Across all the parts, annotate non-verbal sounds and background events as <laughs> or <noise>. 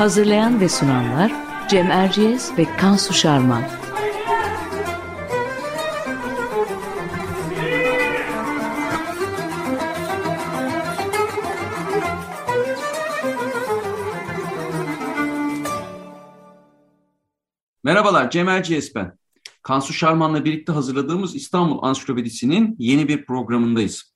Hazırlayan ve sunanlar Cem Erciyes ve Kansu Şarman. Merhabalar, Cem Erciyes ben. Kansu Şarman'la birlikte hazırladığımız İstanbul Ansiklopedisi'nin yeni bir programındayız.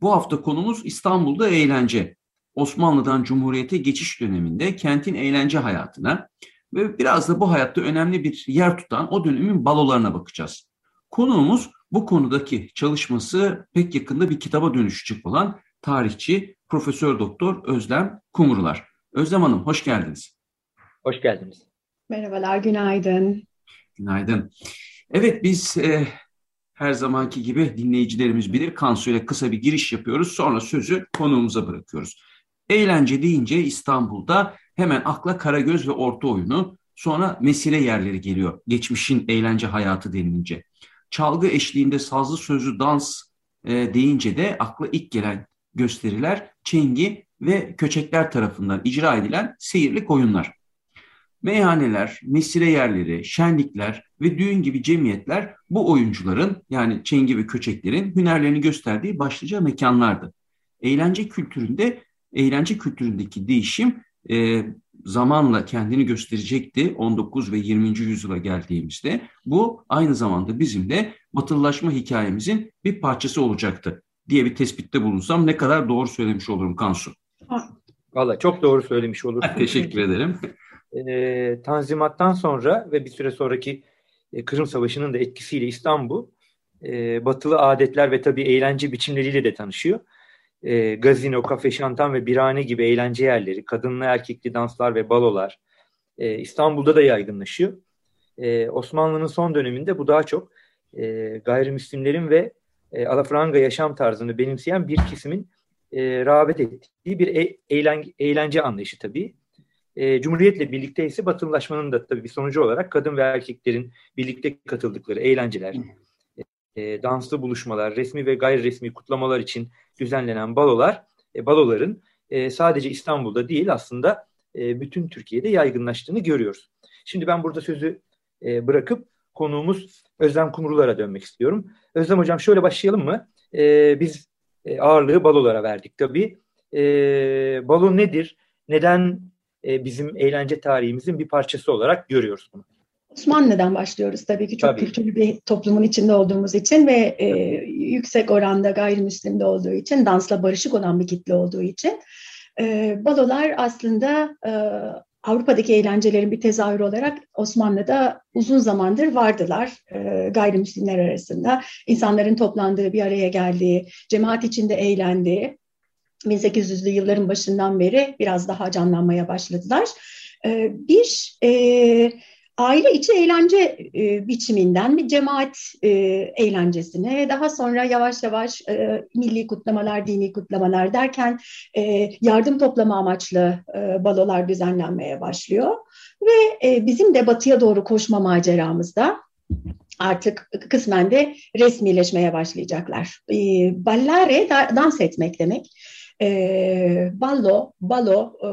Bu hafta konumuz İstanbul'da eğlence. Osmanlı'dan Cumhuriyet'e geçiş döneminde kentin eğlence hayatına ve biraz da bu hayatta önemli bir yer tutan o dönemin balolarına bakacağız. Konuğumuz bu konudaki çalışması pek yakında bir kitaba dönüşecek olan tarihçi Profesör Doktor Özlem Kumrular. Özlem Hanım hoş geldiniz. Hoş geldiniz. Merhabalar, günaydın. Günaydın. Evet biz e, her zamanki gibi dinleyicilerimiz bilir Kansu ile kısa bir giriş yapıyoruz. Sonra sözü konuğumuza bırakıyoruz. Eğlence deyince İstanbul'da hemen akla Karagöz ve Orta Oyunu sonra mesire yerleri geliyor. Geçmişin eğlence hayatı denilince. Çalgı eşliğinde sazlı sözlü dans e, deyince de akla ilk gelen gösteriler çengi ve köçekler tarafından icra edilen seyirlik oyunlar. Meyhaneler, mesire yerleri, şenlikler ve düğün gibi cemiyetler bu oyuncuların yani çengi ve köçeklerin hünerlerini gösterdiği başlıca mekanlardı. Eğlence kültüründe, eğlence kültüründeki değişim e, zamanla kendini gösterecekti 19 ve 20. yüzyıla geldiğimizde. Bu aynı zamanda bizim de batılılaşma hikayemizin bir parçası olacaktı diye bir tespitte bulunsam ne kadar doğru söylemiş olurum Kansu. Valla çok doğru söylemiş olursun. <laughs> Teşekkür ederim <laughs> e, Tanzimat'tan sonra ve bir süre sonraki e, Kırım Savaşı'nın da etkisiyle İstanbul e, batılı adetler ve tabii eğlence biçimleriyle de tanışıyor. E, gazino, kafe, şantan ve birane gibi eğlence yerleri, kadınlı erkekli danslar ve balolar e, İstanbul'da da yaygınlaşıyor. E, Osmanlı'nın son döneminde bu daha çok e, gayrimüslimlerin ve e, alafranga yaşam tarzını benimseyen bir kesimin e, rağbet ettiği bir e, eğlen, eğlence anlayışı tabii. E, Cumhuriyet'le birlikte ise batılılaşmanın da tabii bir sonucu olarak kadın ve erkeklerin birlikte katıldıkları eğlenceler, e, danslı buluşmalar, resmi ve gayri resmi kutlamalar için düzenlenen balolar, e, baloların e, sadece İstanbul'da değil aslında e, bütün Türkiye'de yaygınlaştığını görüyoruz. Şimdi ben burada sözü e, bırakıp konuğumuz Özlem Kumrular'a dönmek istiyorum. Özlem Hocam şöyle başlayalım mı? E, biz e, ağırlığı balolara verdik tabii. E, balo nedir? Neden e, bizim eğlence tarihimizin bir parçası olarak görüyoruz bunu. Osmanlı'dan başlıyoruz tabii ki çok tabii. kültürlü bir toplumun içinde olduğumuz için ve e, yüksek oranda gayrimüslim de olduğu için, dansla barışık olan bir kitle olduğu için. E, balolar aslında e, Avrupa'daki eğlencelerin bir tezahürü olarak Osmanlı'da uzun zamandır vardılar e, gayrimüslimler arasında. insanların toplandığı, bir araya geldiği, cemaat içinde eğlendiği, 1800'lü yılların başından beri biraz daha canlanmaya başladılar. Ee, bir e, aile içi eğlence e, biçiminden bir cemaat e, eğlencesine, daha sonra yavaş yavaş e, milli kutlamalar, dini kutlamalar derken e, yardım toplama amaçlı e, balolar düzenlenmeye başlıyor. Ve e, bizim de batıya doğru koşma maceramızda artık kısmen de resmileşmeye başlayacaklar. E, ballare da, dans etmek demek e, ballo, balo e,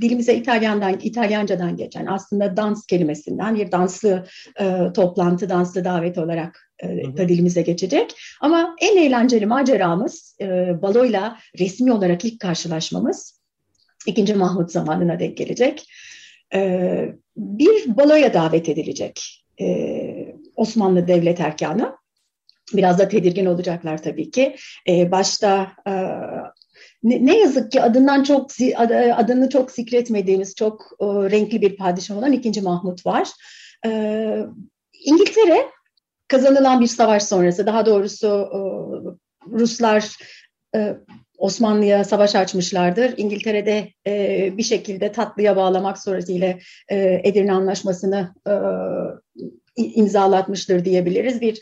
dilimize İtalyandan, İtalyancadan geçen aslında dans kelimesinden bir danslı e, toplantı, danslı davet olarak e, da dilimize geçecek. Ama en eğlenceli maceramız e, baloyla resmi olarak ilk karşılaşmamız ikinci Mahmut zamanına denk gelecek. E, bir baloya davet edilecek e, Osmanlı devlet erkanı. Biraz da tedirgin olacaklar tabii ki. E, başta e, ne, ne yazık ki adından çok adını çok zikretmediğimiz çok e, renkli bir padişah olan 2. Mahmut var. E, İngiltere kazanılan bir savaş sonrası daha doğrusu e, Ruslar e, Osmanlı'ya savaş açmışlardır. İngiltere'de e, bir şekilde tatlıya bağlamak suretiyle e, Edirne Anlaşması'nı e, imzalatmıştır diyebiliriz. Bir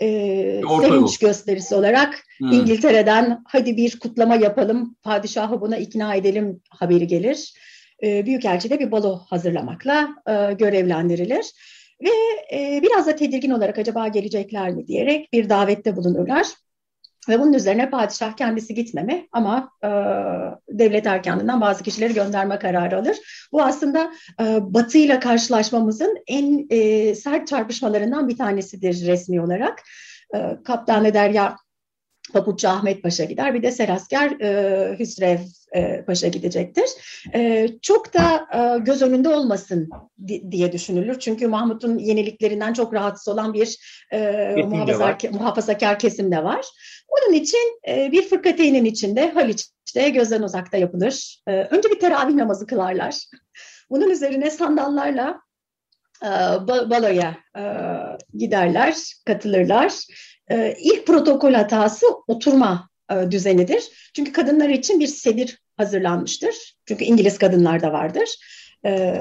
e, sevinç gösterisi olarak hmm. İngiltere'den hadi bir kutlama yapalım, padişahı buna ikna edelim haberi gelir. E, Büyükelçi de bir balo hazırlamakla e, görevlendirilir. Ve e, biraz da tedirgin olarak acaba gelecekler mi diyerek bir davette bulunurlar. Ve bunun üzerine padişah kendisi gitmeme ama e, devlet erkanından bazı kişileri gönderme kararı alır. Bu aslında e, Batı ile karşılaşmamızın en e, sert çarpışmalarından bir tanesidir resmi olarak. E, Kaptan Derya Papuççu Ahmet Paşa gider. Bir de Serasker e, Hüsrev e, Paşa gidecektir. E, çok da e, göz önünde olmasın di, diye düşünülür. Çünkü Mahmut'un yeniliklerinden çok rahatsız olan bir e, muhafazakar, muhafazakar kesim de var. Onun için e, bir fırkateynin içinde Haliç'te gözden uzakta yapılır. E, önce bir teravih namazı kılarlar. Bunun üzerine sandallarla e, baloya e, giderler, katılırlar. E, ilk protokol hatası oturma e, düzenidir. Çünkü kadınlar için bir sedir hazırlanmıştır. Çünkü İngiliz kadınlar da vardır. E,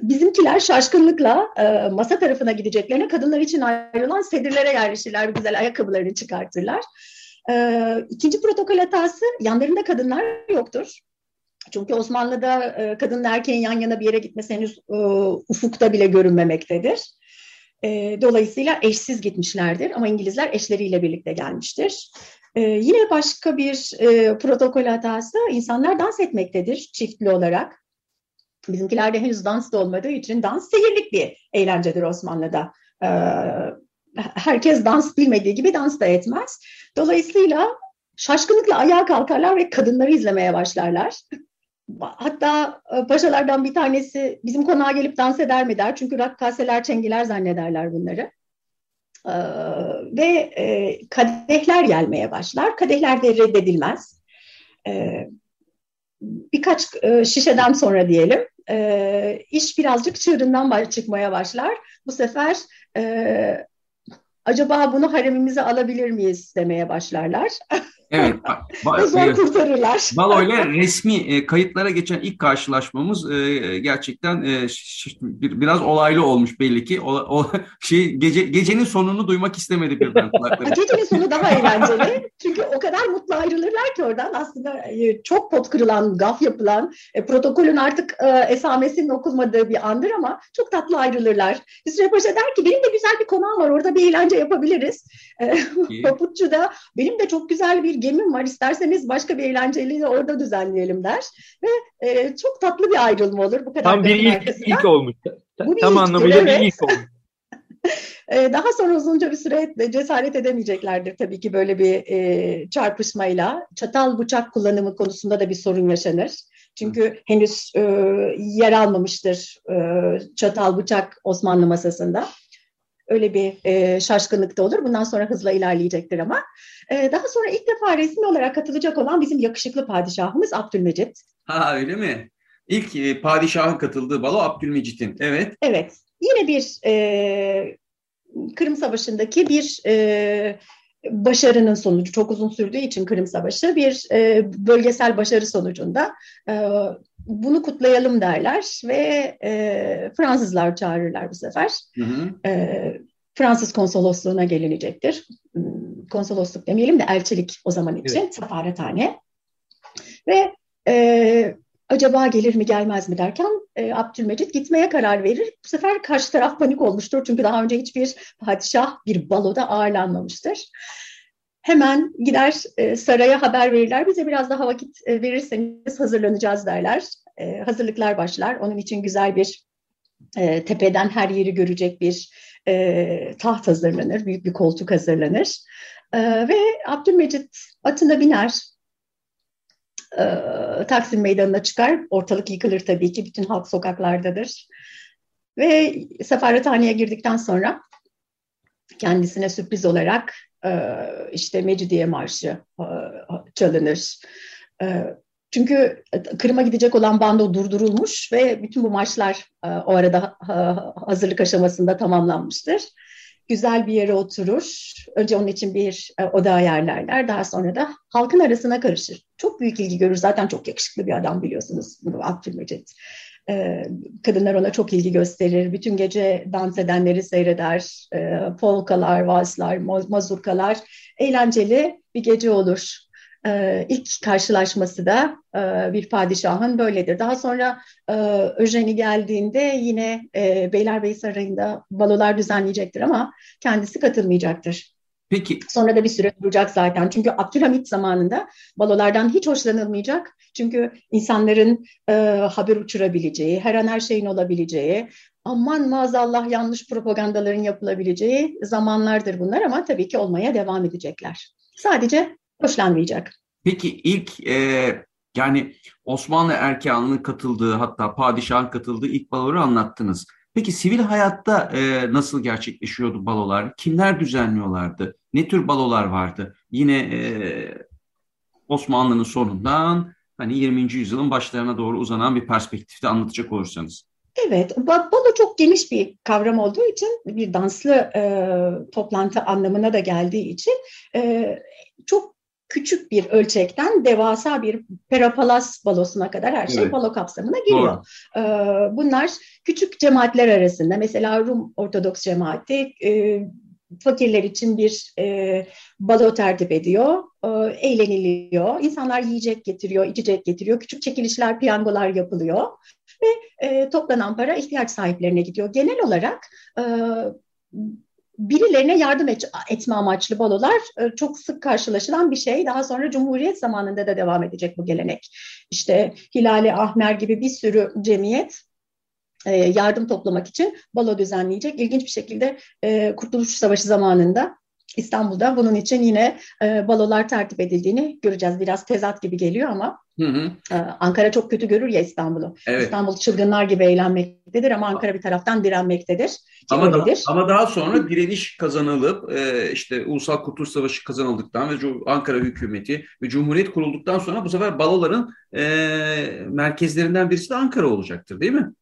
bizimkiler şaşkınlıkla e, masa tarafına gideceklerine kadınlar için ayrılan sedirlere yerleşirler, güzel ayakkabılarını çıkartırlar. E, ikinci protokol hatası yanlarında kadınlar yoktur. Çünkü Osmanlı'da e, erkeğin yan yana bir yere gitmesi henüz e, ufukta bile görünmemektedir. E, dolayısıyla eşsiz gitmişlerdir ama İngilizler eşleriyle birlikte gelmiştir. E, yine başka bir e, protokol hatası insanlar dans etmektedir çiftli olarak. Bizimkilerde henüz dans da olmadığı için dans seyirlik bir eğlencedir Osmanlı'da. E, herkes dans bilmediği gibi dans da etmez. Dolayısıyla şaşkınlıkla ayağa kalkarlar ve kadınları izlemeye başlarlar. Hatta e, paşalardan bir tanesi bizim konağa gelip dans eder mi der. Çünkü rakkaseler, çengiler zannederler bunları. Ee, ve e, kadehler gelmeye başlar. Kadehler de reddedilmez. Birkaç e, şişeden sonra diyelim e, iş birazcık çığırından çıkmaya başlar. Bu sefer e, acaba bunu haremimize alabilir miyiz demeye başlarlar. Evet. <laughs> Ba- Zor kurtarırlar. Balo'yla resmi e, kayıtlara geçen ilk karşılaşmamız e, gerçekten e, bir, biraz olaylı olmuş belli ki. O, o <laughs> şey gece gecenin sonunu duymak istemedi birden <laughs> kulakları. gecenin sonu daha eğlenceli. Çünkü o kadar mutlu ayrılırlar ki oradan aslında e, çok pot kırılan, gaf yapılan, e, protokolün artık e, esamesinin okunmadığı bir andır ama çok tatlı ayrılırlar. Hüsrev Paşa der ki benim de güzel bir konağım var orada bir eğlence yapabiliriz. E, Paputçu da benim de çok güzel bir gemim var isterseniz başka bir eğlenceli orada düzenleyelim der. Ve e, çok tatlı bir ayrılma olur. Bu kadar Tam bir ilk, ilk olmuş. Bu bir Tam anlamıyla evet. bir ilk olmuş. <laughs> Daha sonra uzunca bir süre cesaret edemeyeceklerdir tabii ki böyle bir e, çarpışmayla. Çatal bıçak kullanımı konusunda da bir sorun yaşanır. Çünkü henüz e, yer almamıştır e, çatal bıçak Osmanlı masasında. Öyle bir e, şaşkınlık da olur. Bundan sonra hızla ilerleyecektir ama. E, daha sonra ilk defa resmi olarak katılacak olan bizim yakışıklı padişahımız Abdülmecit. Ha öyle mi? İlk e, padişahın katıldığı balo Abdülmecit'in. Evet. Evet. Yine bir e, Kırım Savaşı'ndaki bir e, başarının sonucu çok uzun sürdüğü için Kırım Savaşı bir e, bölgesel başarı sonucunda e, bunu kutlayalım derler ve e, Fransızlar çağırırlar bu sefer. Hı hı. E, Fransız konsolosluğuna gelinecektir. Hmm, konsolosluk demeyelim de elçilik o zaman için evet. safarethane. Ve e, acaba gelir mi gelmez mi derken e, Abdülmecit gitmeye karar verir. Bu sefer karşı taraf panik olmuştur. Çünkü daha önce hiçbir padişah bir baloda ağırlanmamıştır. Hemen gider e, saraya haber verirler. Bize biraz daha vakit e, verirseniz hazırlanacağız derler. E, hazırlıklar başlar. Onun için güzel bir e, tepeden her yeri görecek bir taht hazırlanır. Büyük bir koltuk hazırlanır. Ve Abdülmecit atına biner. Taksim Meydanı'na çıkar. Ortalık yıkılır tabii ki. Bütün halk sokaklardadır. Ve sefarethaneye girdikten sonra kendisine sürpriz olarak işte Mecidiye Marşı e, çalınır. E, çünkü Kırım'a gidecek olan bando durdurulmuş ve bütün bu marşlar o arada hazırlık aşamasında tamamlanmıştır. güzel bir yere oturur. Önce onun için bir e, oda ayarlarlar. Daha sonra da halkın arasına karışır. Çok büyük ilgi görür. Zaten çok yakışıklı bir adam biliyorsunuz Abdülmecit. E, kadınlar ona çok ilgi gösterir. Bütün gece dans edenleri seyreder. E, polkalar, valslar, mazurkalar. Eğlenceli bir gece olur. E, ilk karşılaşması da e, bir padişahın böyledir. Daha sonra e, Öjeni geldiğinde yine e, Beylerbeyi Sarayı'nda balolar düzenleyecektir ama kendisi katılmayacaktır. Peki. Sonra da bir süre duracak zaten. Çünkü Abdülhamit zamanında balolardan hiç hoşlanılmayacak. Çünkü insanların e, haber uçurabileceği, her an her şeyin olabileceği, aman maazallah yanlış propagandaların yapılabileceği zamanlardır bunlar ama tabii ki olmaya devam edecekler. Sadece hoşlanmayacak. Peki ilk e, yani Osmanlı erkeğanının katıldığı hatta padişahın katıldığı ilk baloları anlattınız. Peki sivil hayatta e, nasıl gerçekleşiyordu balolar? Kimler düzenliyorlardı? Ne tür balolar vardı? Yine e, Osmanlı'nın sonundan hani 20. yüzyılın başlarına doğru uzanan bir perspektifte anlatacak olursanız. Evet, balo çok geniş bir kavram olduğu için bir danslı e, toplantı anlamına da geldiği için e, çok küçük bir ölçekten devasa bir Perapalas balosuna kadar her şey evet. balo kapsamına giriyor. Ee, bunlar küçük cemaatler arasında mesela Rum Ortodoks cemaati e, fakirler için bir e, balo tertip ediyor, e, eğleniliyor. İnsanlar yiyecek getiriyor, içecek getiriyor, küçük çekilişler, piyangolar yapılıyor ve e, toplanan para ihtiyaç sahiplerine gidiyor. Genel olarak e, birilerine yardım et, etme amaçlı balolar e, çok sık karşılaşılan bir şey. Daha sonra Cumhuriyet zamanında da devam edecek bu gelenek. İşte Hilali Ahmer gibi bir sürü cemiyet e, yardım toplamak için balo düzenleyecek. İlginç bir şekilde e, Kurtuluş Savaşı zamanında İstanbul'da bunun için yine balolar tertip edildiğini göreceğiz. Biraz tezat gibi geliyor ama Hı hı. Ankara çok kötü görür ya İstanbul'u. Evet. İstanbul çılgınlar gibi eğlenmektedir ama Ankara bir taraftan direnmektedir. Ama daha, ama daha sonra direniş kazanılıp işte Ulusal Kurtuluş Savaşı kazanıldıktan ve Ankara hükümeti ve Cumhuriyet kurulduktan sonra bu sefer baloların merkezlerinden birisi de Ankara olacaktır değil mi?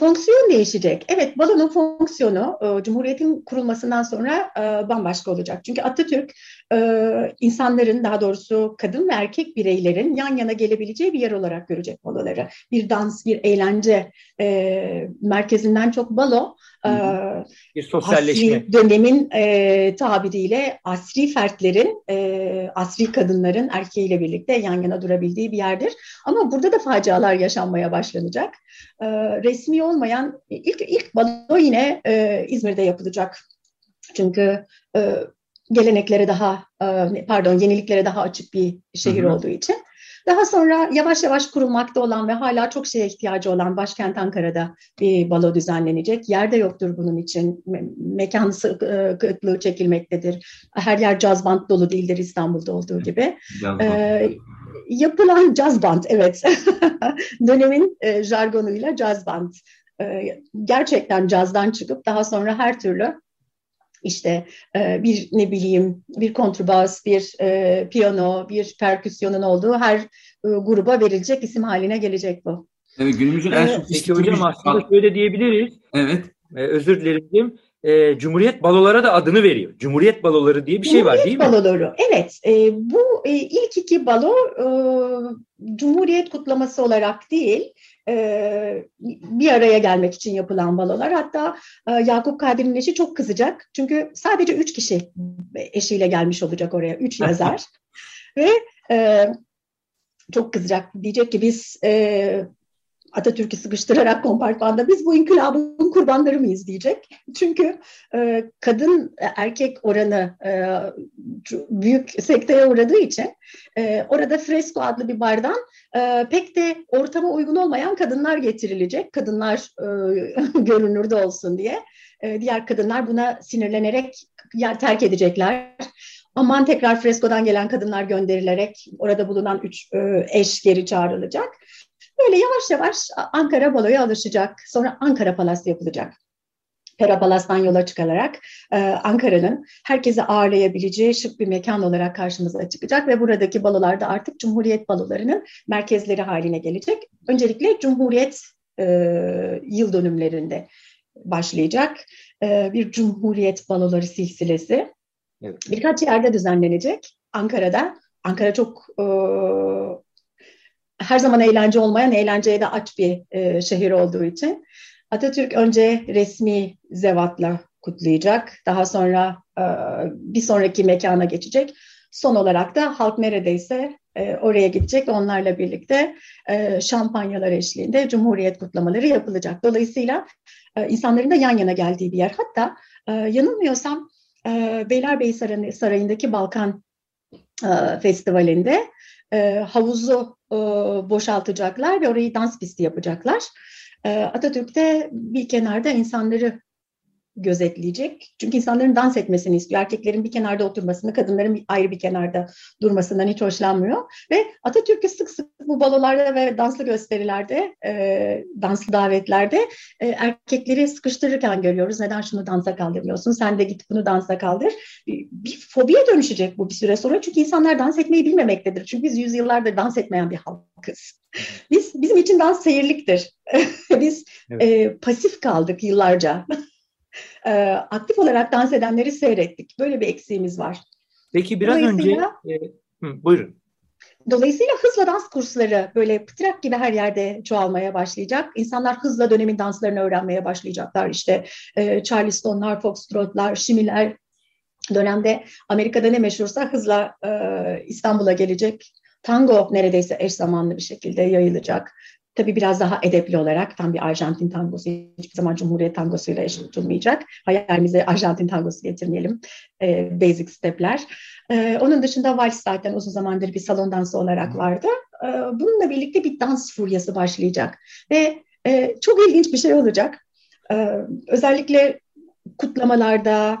Fonksiyon değişecek. Evet, balonun fonksiyonu e, Cumhuriyet'in kurulmasından sonra e, bambaşka olacak. Çünkü Atatürk e, insanların, daha doğrusu kadın ve erkek bireylerin yan yana gelebileceği bir yer olarak görecek baloları. Bir dans, bir eğlence e, merkezinden çok balo, e, bir sosyalleşme. Asri dönemin e, tabiriyle asri fertlerin, e, asri kadınların erkeğiyle birlikte yan yana durabildiği bir yerdir. Ama burada da facialar yaşanmaya başlanacak. E, resmi olmayan ilk ilk balo yine e, İzmir'de yapılacak. Çünkü e, geleneklere daha e, pardon yeniliklere daha açık bir şehir hı hı. olduğu için. Daha sonra yavaş yavaş kurulmakta olan ve hala çok şeye ihtiyacı olan başkent Ankara'da bir balo düzenlenecek. Yerde yoktur bunun için. Me- mekan e, kıtlığı çekilmektedir. Her yer caz band dolu değildir İstanbul'da olduğu gibi. Ee, yapılan <laughs> caz band, evet. <laughs> Dönemin e, jargonuyla caz band. Ee, gerçekten cazdan çıkıp daha sonra her türlü işte e, bir ne bileyim bir kontrbas, bir e, piyano, bir perküsyonun olduğu her e, gruba verilecek isim haline gelecek bu. Evet, günümüzün en çok Peki hocam aslında şöyle diyebiliriz. Evet. Ee, özür dilerim. E, Cumhuriyet balolara da adını veriyor. Cumhuriyet baloları diye bir şey var değil mi? Cumhuriyet baloları. Evet. E, bu e, ilk iki balo e, Cumhuriyet kutlaması olarak değil, e, bir araya gelmek için yapılan balolar. Hatta e, Yakup Kadri'nin eşi çok kızacak. Çünkü sadece üç kişi eşiyle gelmiş olacak oraya. Üç <laughs> yazar. Ve e, çok kızacak. Diyecek ki biz e, Atatürk'ü sıkıştırarak kompartmanda biz bu inkılabın kurbanları mıyız diyecek. Çünkü e, kadın erkek oranı e, büyük sekteye uğradığı için e, orada fresko adlı bir bardan e, pek de ortama uygun olmayan kadınlar getirilecek. Kadınlar e, <laughs> görünürde olsun diye. E, diğer kadınlar buna sinirlenerek yer terk edecekler. Aman tekrar freskodan gelen kadınlar gönderilerek orada bulunan üç e, eş geri çağrılacak. Böyle yavaş yavaş Ankara baloya alışacak. Sonra Ankara Palas yapılacak. Perapalas'tan yola çıkararak e, Ankara'nın herkesi ağırlayabileceği şık bir mekan olarak karşımıza çıkacak ve buradaki balolar da artık Cumhuriyet balolarının merkezleri haline gelecek. Öncelikle Cumhuriyet e, yıl dönümlerinde başlayacak. e, bir Cumhuriyet Baloları silsilesi. Evet. Birkaç yerde düzenlenecek. Ankara'da. Ankara çok e, her zaman eğlence olmayan, eğlenceye de aç bir e, şehir olduğu için. Atatürk önce resmi zevatla kutlayacak. Daha sonra e, bir sonraki mekana geçecek. Son olarak da halk neredeyse e, oraya gidecek. Onlarla birlikte e, şampanyalar eşliğinde Cumhuriyet kutlamaları yapılacak. Dolayısıyla e, insanların da yan yana geldiği bir yer. Hatta e, yanılmıyorsam e, Beylerbeyi Sarayı'ndaki Balkan e, Festivali'nde e, havuzu boşaltacaklar ve orayı dans pisti yapacaklar. E, Atatürk de bir kenarda insanları gözetleyecek. Çünkü insanların dans etmesini istiyor. Erkeklerin bir kenarda oturmasını, kadınların ayrı bir kenarda durmasından hiç hoşlanmıyor. Ve Atatürk'ü sık sık bu balolarda ve danslı gösterilerde, e, danslı davetlerde e, erkekleri sıkıştırırken görüyoruz. Neden şunu dansa kaldırmıyorsun? Sen de git bunu dansa kaldır. Bir, fobiye dönüşecek bu bir süre sonra. Çünkü insanlar dans etmeyi bilmemektedir. Çünkü biz yüzyıllardır dans etmeyen bir halkız. Biz bizim için dans seyirliktir. <laughs> biz evet. e, pasif kaldık yıllarca e, aktif olarak dans edenleri seyrettik. Böyle bir eksiğimiz var. Peki biraz önce... E, hı, buyurun. Dolayısıyla hızla dans kursları böyle pıtrak gibi her yerde çoğalmaya başlayacak. İnsanlar hızla dönemin danslarını öğrenmeye başlayacaklar. İşte e, Charlestonlar, Foxtrotlar, Şimiler, dönemde Amerika'da ne meşhursa hızla e, İstanbul'a gelecek. Tango neredeyse eş zamanlı bir şekilde yayılacak. Tabii biraz daha edepli olarak tam bir Arjantin tangosu hiçbir zaman Cumhuriyet tangosuyla eşit tutulmayacak. Hayalimize Arjantin tangosu getirmeyelim. E, basic stepler. E, onun dışında vals zaten uzun zamandır bir salon dansı olarak vardı. E, bununla birlikte bir dans furyası başlayacak. Ve e, çok ilginç bir şey olacak. E, özellikle kutlamalarda,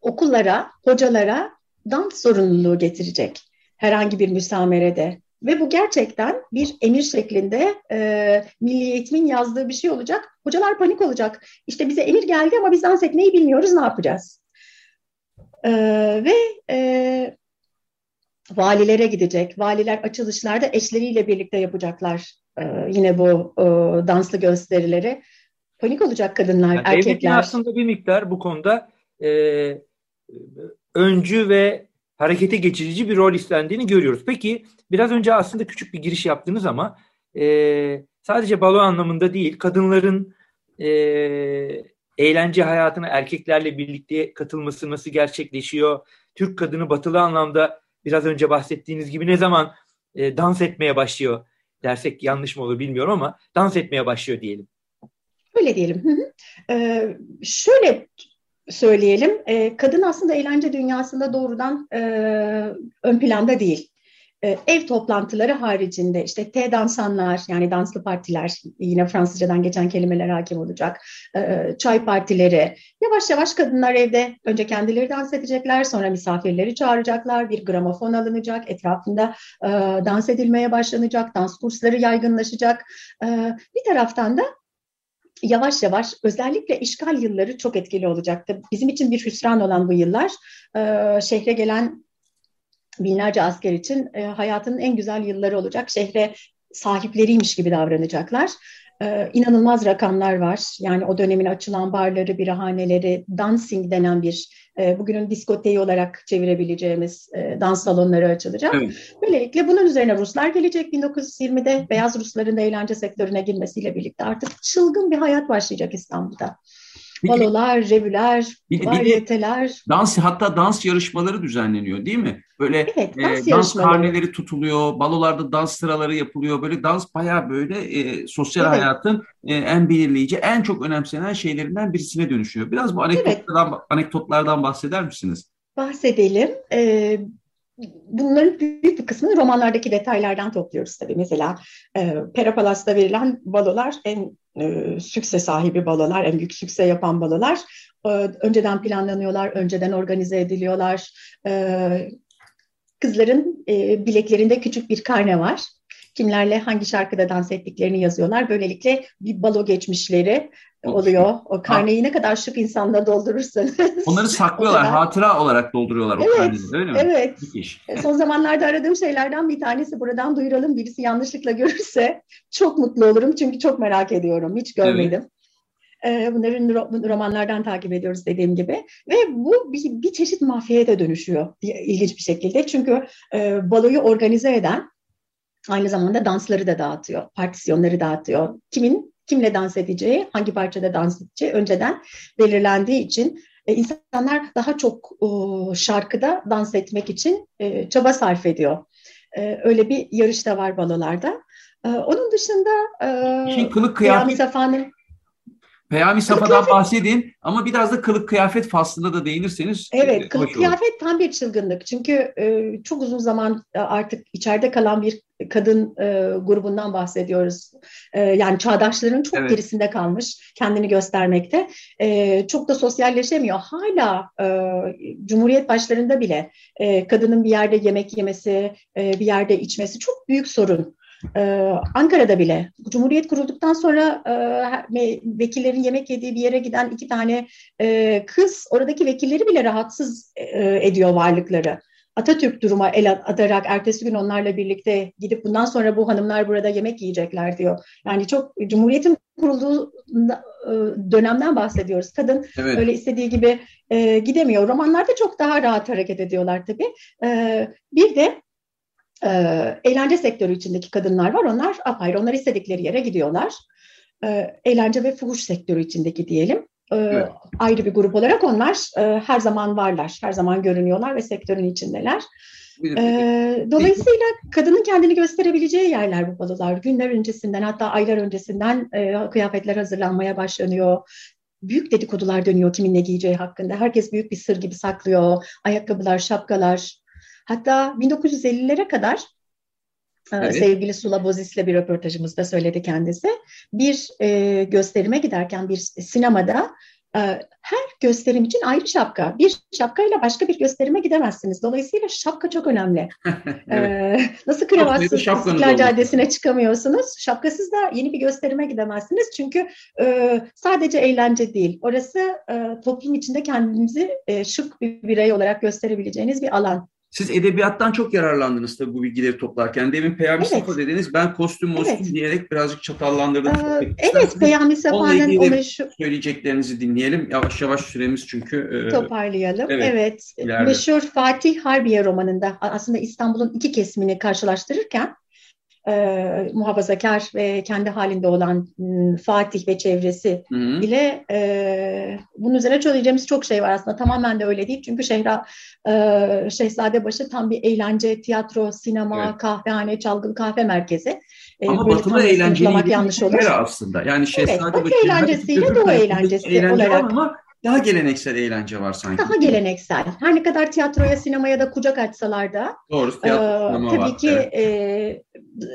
okullara, hocalara dans sorumluluğu getirecek herhangi bir müsamerede. Ve bu gerçekten bir emir şeklinde e, Milli Eğitim'in yazdığı bir şey olacak. Hocalar panik olacak. İşte bize emir geldi ama biz dans etmeyi bilmiyoruz, ne yapacağız? E, ve e, valilere gidecek. Valiler açılışlarda eşleriyle birlikte yapacaklar e, yine bu e, danslı gösterileri. Panik olacak kadınlar, yani erkekler. Aslında bir miktar bu konuda e, öncü ve harekete geçirici bir rol istendiğini görüyoruz. Peki biraz önce aslında küçük bir giriş yaptınız ama e, sadece balo anlamında değil kadınların e, eğlence hayatına erkeklerle birlikte katılması nasıl gerçekleşiyor? Türk kadını batılı anlamda biraz önce bahsettiğiniz gibi ne zaman e, dans etmeye başlıyor dersek yanlış mı olur bilmiyorum ama dans etmeye başlıyor diyelim. Öyle diyelim. Ee, şöyle söyleyelim. E, kadın aslında eğlence dünyasında doğrudan e, ön planda değil. E, ev toplantıları haricinde işte T dansanlar yani danslı partiler yine Fransızcadan geçen kelimeler hakim olacak. E, çay partileri yavaş yavaş kadınlar evde önce kendileri dans edecekler sonra misafirleri çağıracaklar bir gramofon alınacak etrafında e, dans edilmeye başlanacak dans kursları yaygınlaşacak. E, bir taraftan da yavaş yavaş özellikle işgal yılları çok etkili olacaktı. Bizim için bir hüsran olan bu yıllar e, şehre gelen binlerce asker için e, hayatının en güzel yılları olacak. Şehre sahipleriymiş gibi davranacaklar. Ee, inanılmaz rakamlar var. Yani o dönemin açılan barları, birahaneleri, dancing denen bir e, bugünün diskoteği olarak çevirebileceğimiz e, dans salonları açılacak. Evet. Böylelikle bunun üzerine Ruslar gelecek 1920'de beyaz Rusların da eğlence sektörüne girmesiyle birlikte artık çılgın bir hayat başlayacak İstanbul'da. Balolar, revüler, varyeteler. dans hatta dans yarışmaları düzenleniyor değil mi? Böyle evet, dans, e, dans karneleri tutuluyor, balolarda dans sıraları yapılıyor. Böyle dans bayağı böyle e, sosyal evet. hayatın e, en belirleyici, en çok önemsenen şeylerinden birisine dönüşüyor. Biraz bu anekdotlardan, evet. anekdotlardan bahseder misiniz? Bahsedelim. Ee, bunların büyük bir kısmını romanlardaki detaylardan topluyoruz tabii. Mesela e, Pera verilen balolar en e, sükse sahibi balolar, en büyük sükse yapan balolar. E, önceden planlanıyorlar, önceden organize ediliyorlar. E, kızların e, bileklerinde küçük bir karne var kimlerle hangi şarkıda dans ettiklerini yazıyorlar. Böylelikle bir balo geçmişleri oluyor. O karneyi ne kadar şık insanla doldurursanız. Onları <laughs> saklıyorlar, kadar... hatıra olarak dolduruyorlar evet, o karneyi öyle mi? Evet. E, son zamanlarda aradığım şeylerden bir tanesi buradan duyuralım. Birisi yanlışlıkla görürse çok mutlu olurum çünkü çok merak ediyorum. Hiç görmedim. E, bunların romanlardan takip ediyoruz dediğim gibi. Ve bu bir, bir çeşit mafyaya da dönüşüyor ilginç bir şekilde. Çünkü e, baloyu organize eden aynı zamanda dansları da dağıtıyor, partisyonları dağıtıyor. Kimin kimle dans edeceği, hangi parçada dans edeceği önceden belirlendiği için e, insanlar daha çok e, şarkıda dans etmek için e, çaba sarf ediyor. Öyle bir yarış da var balolarda. Onun dışında şey, kılık kıyafet Safa'nın Peyami Safa'dan bahsedin ama biraz da kılık kıyafet faslında da değinirseniz. Evet, e, kılık kıyafet tam bir çılgınlık. Çünkü e, çok uzun zaman e, artık içeride kalan bir kadın e, grubundan bahsediyoruz. E, yani çağdaşların çok evet. gerisinde kalmış, kendini göstermekte. E, çok da sosyalleşemiyor. Hala e, Cumhuriyet başlarında bile e, kadının bir yerde yemek yemesi, e, bir yerde içmesi çok büyük sorun. Ee, Ankara'da bile Cumhuriyet kurulduktan sonra e, vekillerin yemek yediği bir yere giden iki tane e, kız oradaki vekilleri bile rahatsız e, ediyor varlıkları. Atatürk duruma el atarak ertesi gün onlarla birlikte gidip bundan sonra bu hanımlar burada yemek yiyecekler diyor. Yani çok Cumhuriyet'in kurulduğu dönemden bahsediyoruz. Kadın evet. öyle istediği gibi e, gidemiyor. Romanlarda çok daha rahat hareket ediyorlar tabii. E, bir de e, eğlence sektörü içindeki kadınlar var. Onlar apayrı. Onlar istedikleri yere gidiyorlar. E, eğlence ve fuhuş sektörü içindeki diyelim. E, evet. Ayrı bir grup olarak onlar e, her zaman varlar. Her zaman görünüyorlar ve sektörün içindeler. Ee, dolayısıyla kadının kendini gösterebileceği yerler bu balolar. Günler öncesinden hatta aylar öncesinden e, kıyafetler hazırlanmaya başlanıyor. Büyük dedikodular dönüyor kimin ne giyeceği hakkında. Herkes büyük bir sır gibi saklıyor. Ayakkabılar, şapkalar, Hatta 1950'lere kadar e, evet. Sevgili Sula Bozis'le bir röportajımızda söyledi kendisi. Bir e, gösterime giderken bir sinemada e, her gösterim için ayrı şapka. Bir şapkayla başka bir gösterime gidemezsiniz. Dolayısıyla şapka çok önemli. <laughs> evet. e, nasıl kravatsız İstiklal Caddesi'ne çıkamıyorsunuz? Şapkasız da yeni bir gösterime gidemezsiniz. Çünkü e, sadece eğlence değil. Orası e, toplum içinde kendinizi e, şık bir birey olarak gösterebileceğiniz bir alan. Siz edebiyattan çok yararlandınız tabii bu bilgileri toplarken. Demin Peyami evet. Safa dediniz. Ben kostüm mostüm evet. diyerek birazcık çatallandırdım. Ee, evet Peyami Safa'nın o meşhur... Söyleyeceklerinizi dinleyelim. Yavaş yavaş süremiz çünkü. E... Toparlayalım. Evet. evet. Meşhur Fatih Harbiye romanında aslında İstanbul'un iki kesimini karşılaştırırken e, muhafazakar ve kendi halinde olan m, Fatih ve çevresi hı hı. ile e, bunun üzerine söyleyeceğimiz çok şey var aslında. Tamamen de öyle değil. Çünkü Şehra e, Şehzadebaşı tam bir eğlence, tiyatro, sinema, evet. kahvehane, çalgılı kahve merkezi. E, Ama batılı eğlenceli yanlış olur. aslında. Yani Şehzadebaşı evet, eğlencesiyle Doğu eğlencesi olarak. Ama daha geleneksel eğlence var sanki. Daha geleneksel. Her ne kadar tiyatroya, sinemaya da kucak açsalar da Doğru, tiyatro, e, tabii var, ki evet.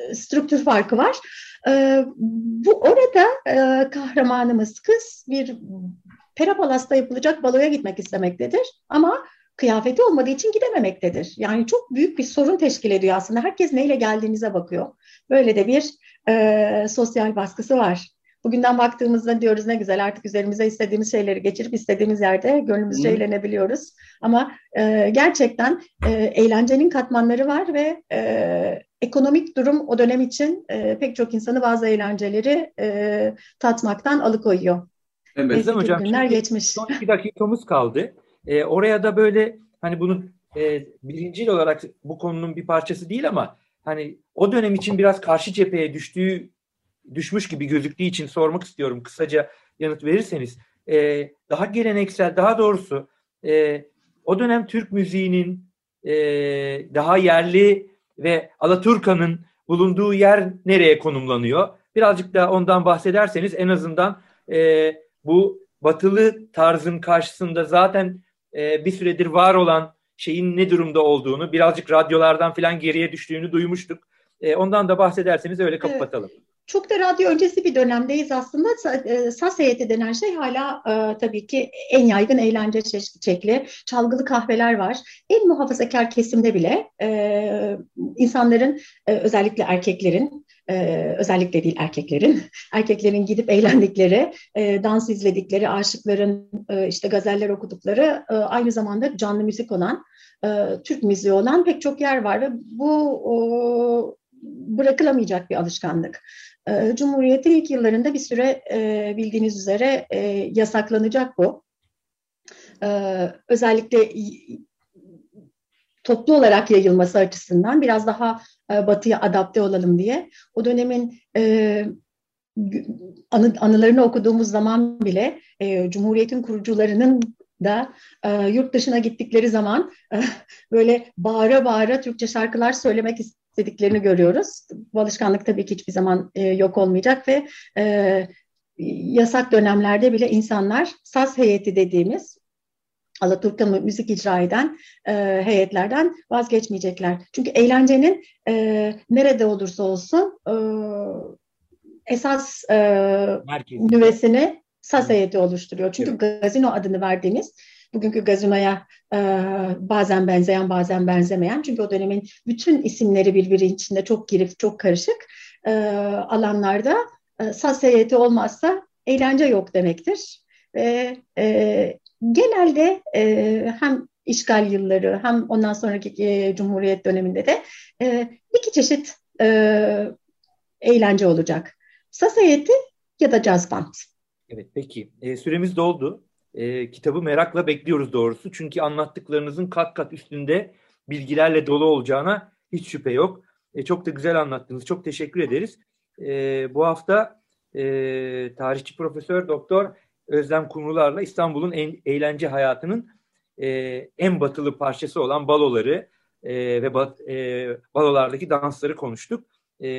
e, strüktür farkı var. E, bu orada e, kahramanımız kız bir Pera Palas'ta yapılacak baloya gitmek istemektedir. Ama kıyafeti olmadığı için gidememektedir. Yani çok büyük bir sorun teşkil ediyor aslında. Herkes neyle geldiğinize bakıyor. Böyle de bir e, sosyal baskısı var. Bugünden baktığımızda diyoruz ne güzel artık üzerimize istediğimiz şeyleri geçirip istediğimiz yerde gönlümüzce hmm. eğlenebiliyoruz. Ama e, gerçekten e, eğlencenin katmanları var ve e, ekonomik durum o dönem için e, pek çok insanı bazı eğlenceleri e, tatmaktan alıkoyuyor. Evet. Neyse hocam günler geçmiş. Son iki dakikamız kaldı. E, oraya da böyle hani bunun e, birincil olarak bu konunun bir parçası değil ama hani o dönem için biraz karşı cepheye düştüğü düşmüş gibi gözüktüğü için sormak istiyorum kısaca yanıt verirseniz. E, daha geleneksel, daha doğrusu e, o dönem Türk müziğinin e, daha yerli ve Alaturka'nın bulunduğu yer nereye konumlanıyor? Birazcık da ondan bahsederseniz en azından e, bu batılı tarzın karşısında zaten e, bir süredir var olan şeyin ne durumda olduğunu, birazcık radyolardan falan geriye düştüğünü duymuştuk. E, ondan da bahsederseniz öyle kapatalım. Evet. Çok da radyo öncesi bir dönemdeyiz aslında. E, saz heyeti denen şey hala e, tabii ki en yaygın eğlence şekli. Çalgılı kahveler var. En muhafazakar kesimde bile e, insanların e, özellikle erkeklerin ee, özellikle değil erkeklerin, <laughs> erkeklerin gidip eğlendikleri, e, dans izledikleri, aşıkların e, işte gazeller okudukları, e, aynı zamanda canlı müzik olan, e, Türk müziği olan pek çok yer var ve bu o, bırakılamayacak bir alışkanlık. E, Cumhuriyet'in ilk yıllarında bir süre e, bildiğiniz üzere e, yasaklanacak bu. E, özellikle toplu olarak yayılması açısından biraz daha e, batıya adapte olalım diye. O dönemin anı, anılarını okuduğumuz zaman bile Cumhuriyet'in kurucularının da yurt dışına gittikleri zaman <laughs> böyle bağıra bağıra Türkçe şarkılar söylemek istediklerini görüyoruz. Bu alışkanlık tabii ki hiçbir zaman e, yok olmayacak ve e, yasak dönemlerde bile insanlar saz heyeti dediğimiz Alaturka müzik icra eden e, heyetlerden vazgeçmeyecekler. Çünkü eğlencenin e, nerede olursa olsun e, esas e, nüvesini SAS heyeti oluşturuyor. Çünkü evet. gazino adını verdiğimiz bugünkü gazinoya e, bazen benzeyen bazen benzemeyen çünkü o dönemin bütün isimleri birbiri içinde çok girif çok karışık e, alanlarda e, SAS heyeti olmazsa eğlence yok demektir. Ve e, genelde e, hem işgal yılları hem ondan sonraki e, Cumhuriyet döneminde de e, iki çeşit e, eğlence olacak. SAS heyeti ya da jazz band. Evet peki e, süremiz doldu. E, kitabı merakla bekliyoruz doğrusu. Çünkü anlattıklarınızın kat kat üstünde bilgilerle dolu olacağına hiç şüphe yok. E, çok da güzel anlattınız. Çok teşekkür ederiz. E, bu hafta e, tarihçi profesör doktor Özlem Kumrular'la İstanbul'un en, eğlence hayatının e, en batılı parçası olan baloları e, ve bat, e, balolardaki dansları konuştuk. E,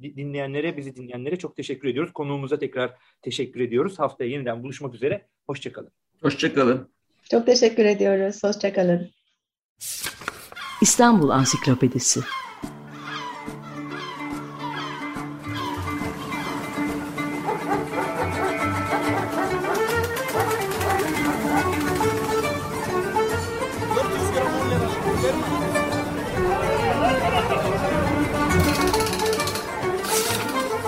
dinleyenlere, bizi dinleyenlere çok teşekkür ediyoruz. Konuğumuza tekrar teşekkür ediyoruz. Haftaya yeniden buluşmak üzere. Hoşçakalın. Hoşçakalın. Çok teşekkür ediyoruz. Hoşçakalın. İstanbul Ansiklopedisi